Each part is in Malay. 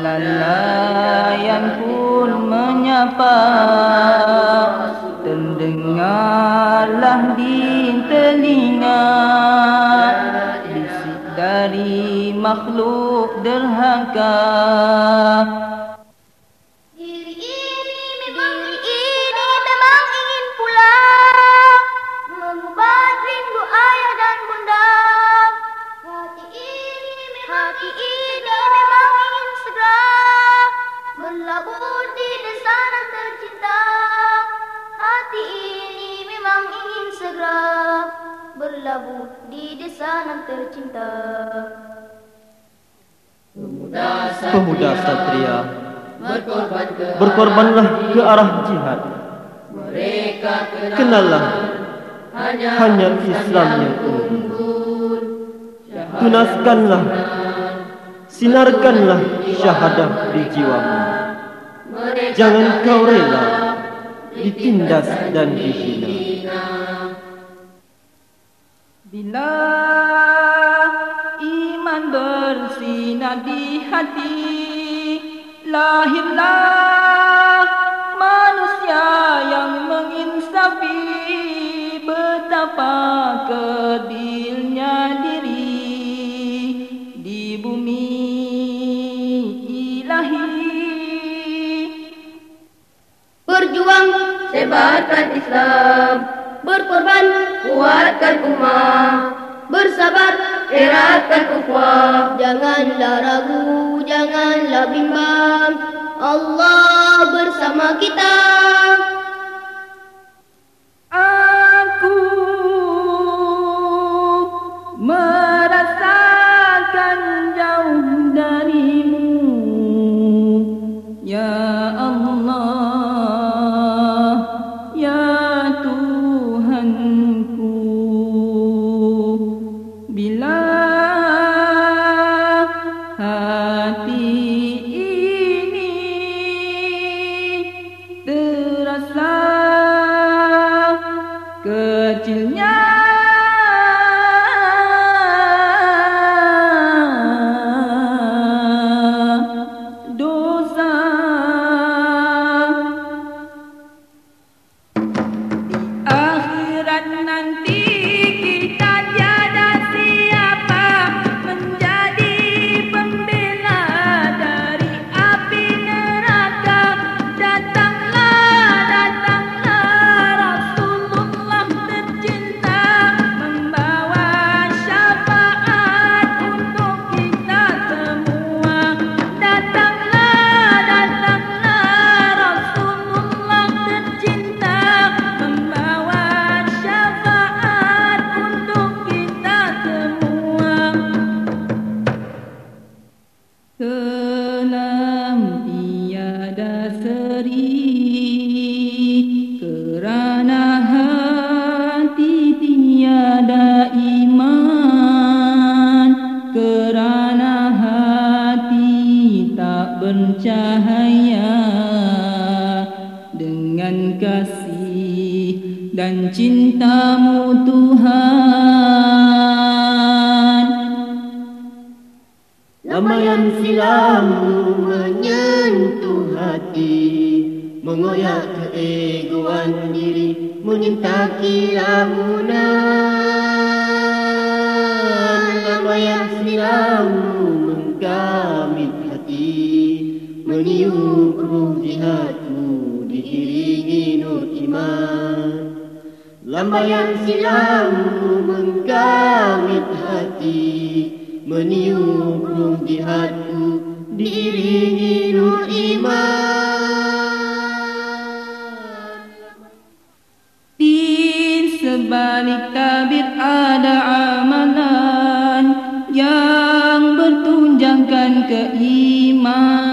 Kelalaian pun menyapa. Terdengarlah di telinga. Bisik dari makhluk derhaka tercinta. Pemuda satria berkorban ke Berkorbanlah ke arah jihad. Mereka kenal Kenallah hanya, hanya Islam yang unggul. Tunaskanlah Sinarkanlah syahadah di jiwamu mereka Jangan kau rela Ditindas dan dihina. Bila di hati. Lahirlah manusia yang menginsafi Betapa kedilnya diri di bumi ilahi. Berjuang sebarkan Islam Berkorban kuatkan umat Bersabar eratkan ukhuwah Janganlah ragu, janganlah bimbang. Allah bersama kita. Aku merasakan jauh darimu. Ya Allah Ya Tuhanku الأسلام Kelam tiada seri Kerana hati tiada iman. Kerana hati tak bercahaya Dengan kasih dan cintamu Tuhan Lamayan silammu menyentuh hati. Mengoyak keegoan diri Menyintaki lamunan Lamayan silammu menggamit hati. Meniup ruh jihadmu diiringi nur iman. Lambaian silammu menggamit hati Meniup ruh jihadku diiringi nur iman. Di sebalik tabir ada amalan yang bertunjangkan keimanan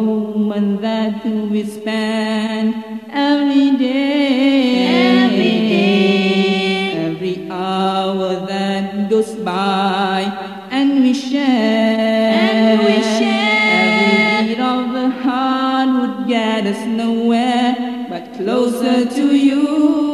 Moment that we spend every day Every day. Every hour that goes by and we share And we share. Every beat of the heart would get us nowhere but closer to you